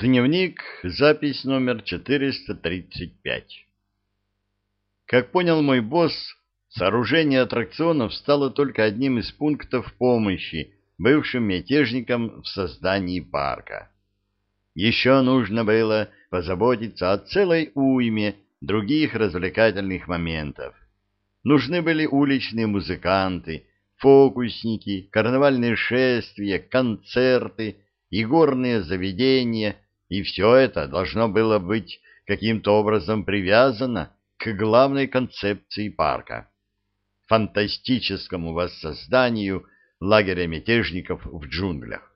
Дневник, запись номер 435. Как понял мой босс, сооружение аттракционов стало только одним из пунктов помощи бывшим мятежникам в создании парка. Еще нужно было позаботиться о целой уйме других развлекательных моментов. Нужны были уличные музыканты, фокусники, карнавальные шествия, концерты, и горные заведения, и все это должно было быть каким-то образом привязано к главной концепции парка — фантастическому воссозданию лагеря мятежников в джунглях.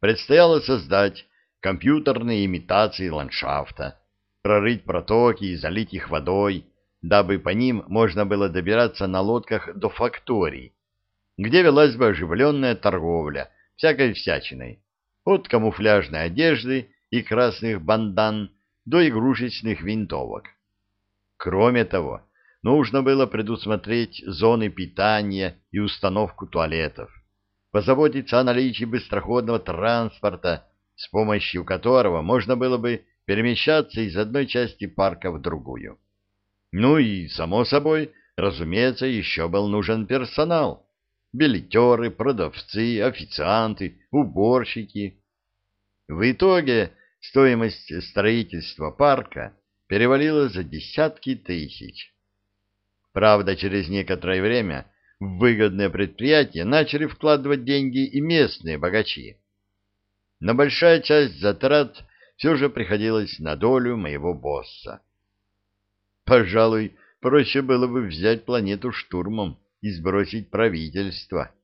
Предстояло создать компьютерные имитации ландшафта, прорыть протоки и залить их водой, дабы по ним можно было добираться на лодках до факторий, где велась бы оживленная торговля всякой всячиной, от камуфляжной одежды и красных бандан до игрушечных винтовок. Кроме того, нужно было предусмотреть зоны питания и установку туалетов, позаботиться о наличии быстроходного транспорта, с помощью которого можно было бы перемещаться из одной части парка в другую. Ну и, само собой, разумеется, еще был нужен персонал. Билетеры, продавцы, официанты, уборщики. В итоге стоимость строительства парка перевалила за десятки тысяч. Правда, через некоторое время в выгодное предприятие начали вкладывать деньги и местные богачи. Но большая часть затрат все же приходилась на долю моего босса. Пожалуй, проще было бы взять планету штурмом и сбросить правительство,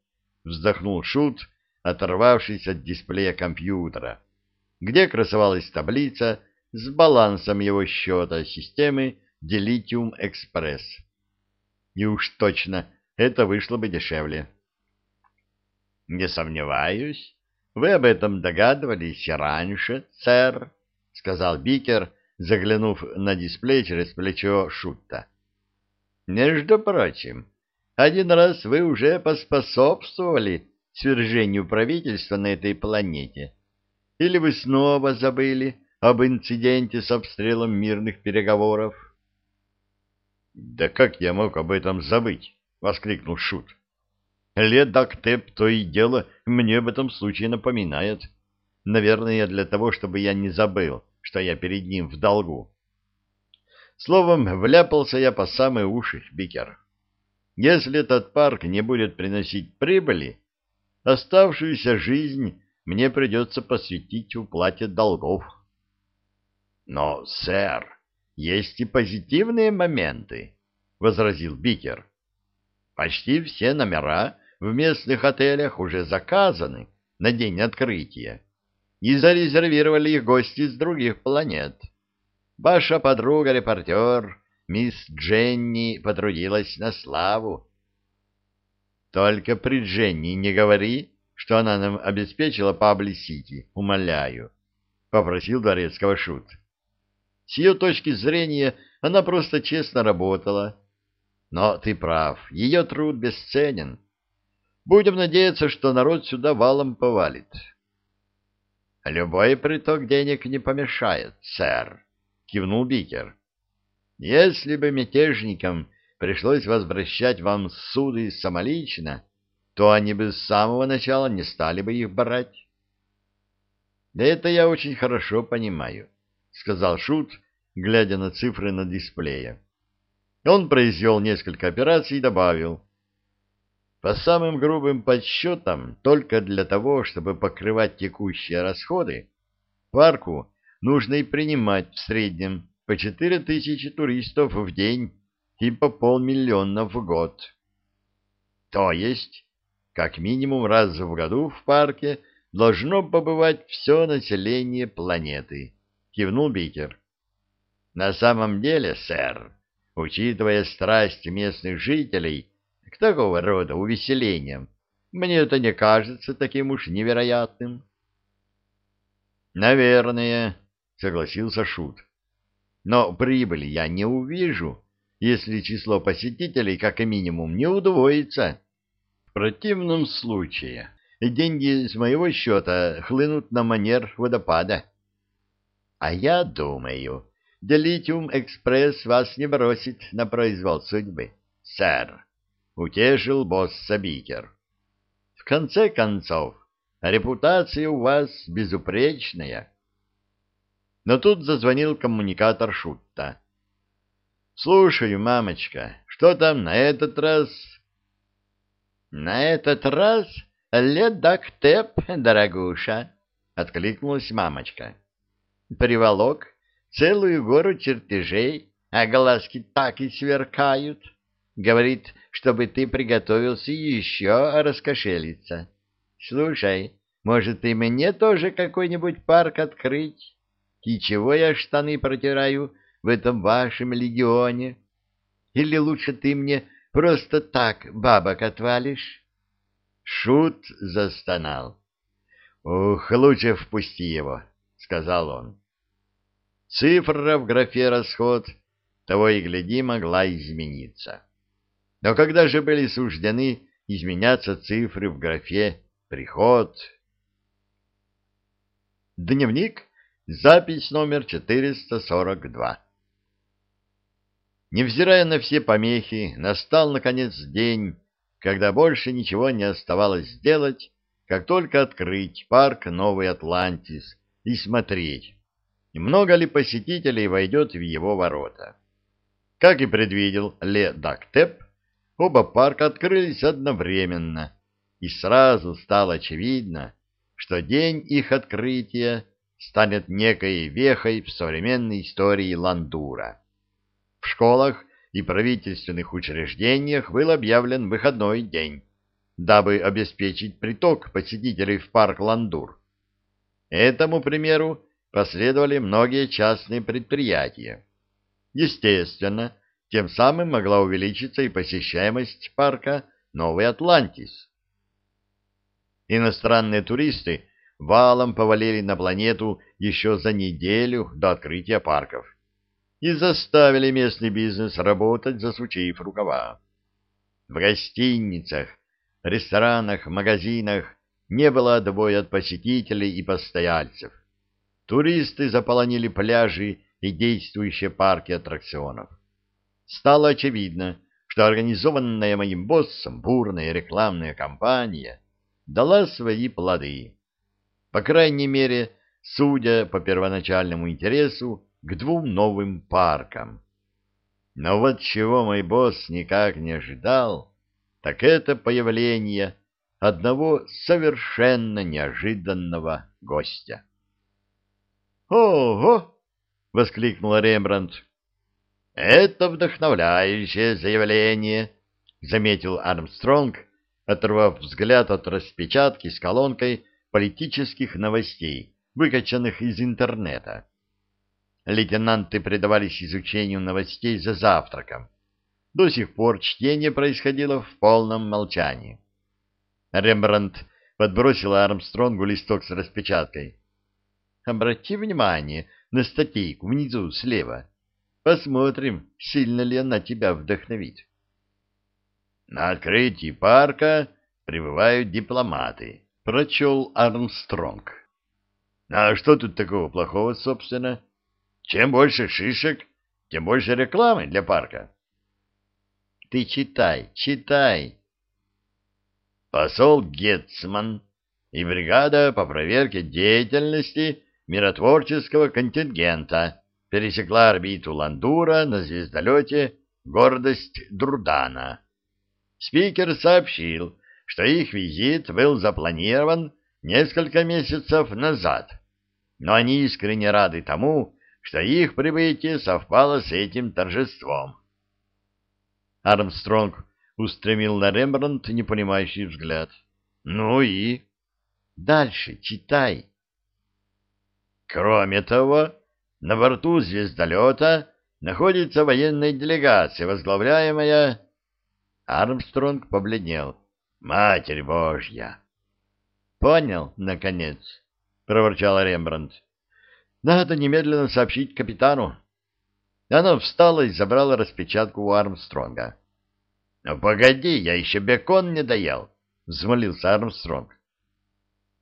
вздохнул Шут, оторвавшись от дисплея компьютера, где красовалась таблица с балансом его счета системы Delitium Express. И уж точно это вышло бы дешевле. «Не сомневаюсь, вы об этом догадывались раньше, сэр», — сказал Бикер, заглянув на дисплей через плечо Шутта. «Между прочим, один раз вы уже поспособствовали свержению правительства на этой планете. Или вы снова забыли об инциденте с обстрелом мирных переговоров? — Да как я мог об этом забыть? — воскликнул Шут. — Ледактеп то и дело мне об этом случае напоминает. Наверное, для того, чтобы я не забыл, что я перед ним в долгу. Словом, вляпался я по самые уши, Бикер. Если этот парк не будет приносить прибыли, оставшуюся жизнь мне придется посвятить уплате долгов. Но, сэр, есть и позитивные моменты, — возразил Бикер. Почти все номера в местных отелях уже заказаны на день открытия, и зарезервировали их гости с других планет. Ваша подруга-репортер Мисс Дженни потрудилась на славу. Только при Дженни не говори, что она нам обеспечила Пабли-Сити, умоляю, — попросил дворецкого шут. С ее точки зрения она просто честно работала. Но ты прав, ее труд бесценен. Будем надеяться, что народ сюда валом повалит. Любой приток денег не помешает, сэр, — кивнул Бикер. Если бы мятежникам пришлось возвращать вам суды самолично, то они бы с самого начала не стали бы их брать. — Да это я очень хорошо понимаю, — сказал Шут, глядя на цифры на дисплее. Он произвел несколько операций и добавил. По самым грубым подсчетам, только для того, чтобы покрывать текущие расходы, парку нужно и принимать в среднем по четыре тысячи туристов в день и по полмиллиона в год. То есть, как минимум раз в году в парке должно побывать все население планеты, кивнул Бикер. На самом деле, сэр, учитывая страсть местных жителей к такого рода увеселениям, мне это не кажется таким уж невероятным. Наверное, согласился Шут но прибыли я не увижу, если число посетителей как минимум не удвоится. Противном случае деньги с моего счета хлынут на манер водопада, А я думаю, Делитиум Экспресс вас не бросит на произвол судьбы, сэр, — утешил босс Сабикер. В конце концов, репутация у вас безупречная. Но тут зазвонил коммуникатор Шутта. — Слушаю, мамочка, что там на этот раз? — На этот раз ледактеп, дорогуша, — откликнулась мамочка. — Приволок целую гору чертежей, а глазки так и сверкают. Говорит, чтобы ты приготовился еще раскошелиться. Слушай, может, и мне тоже какой-нибудь парк открыть? И чего я штаны протираю в этом вашем легионе? Или лучше ты мне просто так бабок отвалишь? Шут застонал. — Ух, лучше впусти его, — сказал он. Цифра в графе «расход» того и гляди могла измениться. Но когда же были суждены изменяться цифры в графе «приход»? Дневник, запись номер 442. Невзирая на все помехи, настал, наконец, день, когда больше ничего не оставалось сделать, как только открыть парк Новый Атлантис и смотреть, много ли посетителей войдет в его ворота. Как и предвидел Ле Дактеп, оба парка открылись одновременно, и сразу стало очевидно, что день их открытия станет некой вехой в современной истории Ландура. В школах и правительственных учреждениях был объявлен выходной день, дабы обеспечить приток посетителей в парк Ландур. Этому примеру последовали многие частные предприятия. Естественно, тем самым могла увеличиться и посещаемость парка Новый Атлантис. Иностранные туристы валом повалили на планету еще за неделю до открытия парков и заставили местный бизнес работать, засучив рукава. В гостиницах, ресторанах, магазинах не было отбоя от посетителей и постояльцев. Туристы заполонили пляжи и действующие парки аттракционов. Стало очевидно, что организованная моим боссом бурная рекламная кампания дала свои плоды. По крайней мере, судя по первоначальному интересу к двум новым паркам. Но вот чего мой босс никак не ожидал, так это появление одного совершенно неожиданного гостя. «Ого!» — воскликнул Рембрандт. «Это вдохновляющее заявление», — заметил Армстронг, оторвав взгляд от распечатки с колонкой политических новостей, выкачанных из интернета. Лейтенанты предавались изучению новостей за завтраком. До сих пор чтение происходило в полном молчании. Рембрандт подбросил Армстронгу листок с распечаткой. Обрати внимание на статейку внизу слева. Посмотрим, сильно ли она тебя вдохновит. На открытии парка прибывают дипломаты, прочел Армстронг. А что тут такого плохого, собственно? Чем больше шишек, тем больше рекламы для парка. Ты читай, читай. Посол Гетцман и бригада по проверке деятельности миротворческого контингента пересекла орбиту Ландура на звездолете «Гордость Друдана». Спикер сообщил, что их визит был запланирован несколько месяцев назад, но они искренне рады тому, что их прибытие совпало с этим торжеством. Армстронг устремил на Рембрандт непонимающий взгляд. «Ну и?» «Дальше читай», Кроме того, на борту звездолета находится военная делегация, возглавляемая... Армстронг побледнел. «Матерь Божья!» «Понял, наконец», — проворчал Рембрандт. «Надо немедленно сообщить капитану». Она встала и забрала распечатку у Армстронга. «Ну, погоди, я еще бекон не доел», — взмолился Армстронг.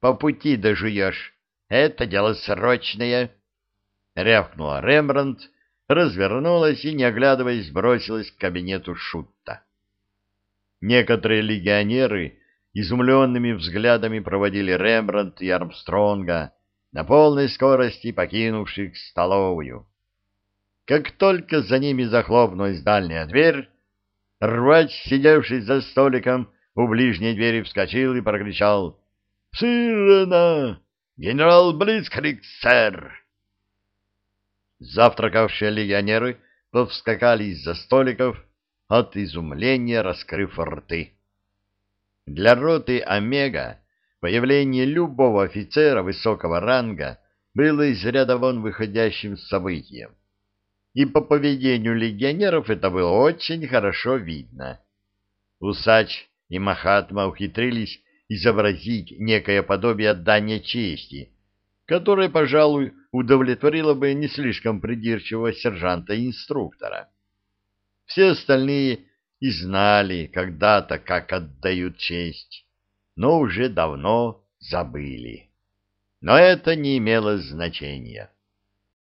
«По пути дожуешь», это дело срочное. рявкнула Рембрандт, развернулась и, не оглядываясь, бросилась к кабинету Шутта. Некоторые легионеры изумленными взглядами проводили Рембрандт и Армстронга, на полной скорости покинувших столовую. Как только за ними захлопнулась дальняя дверь, рвач, сидевший за столиком у ближней двери, вскочил и прокричал «Сырена! Генерал Блицкрик, сэр!» Завтракавшие легионеры повскакали из-за столиков, от изумления раскрыв рты. Для роты «Омега» появление любого офицера высокого ранга было из ряда вон выходящим событием. И по поведению легионеров это было очень хорошо видно. Усач и Махатма ухитрились изобразить некое подобие отдания чести, которое, пожалуй, удовлетворило бы не слишком придирчивого сержанта-инструктора. Все остальные и знали когда-то, как отдают честь, но уже давно забыли. Но это не имело значения.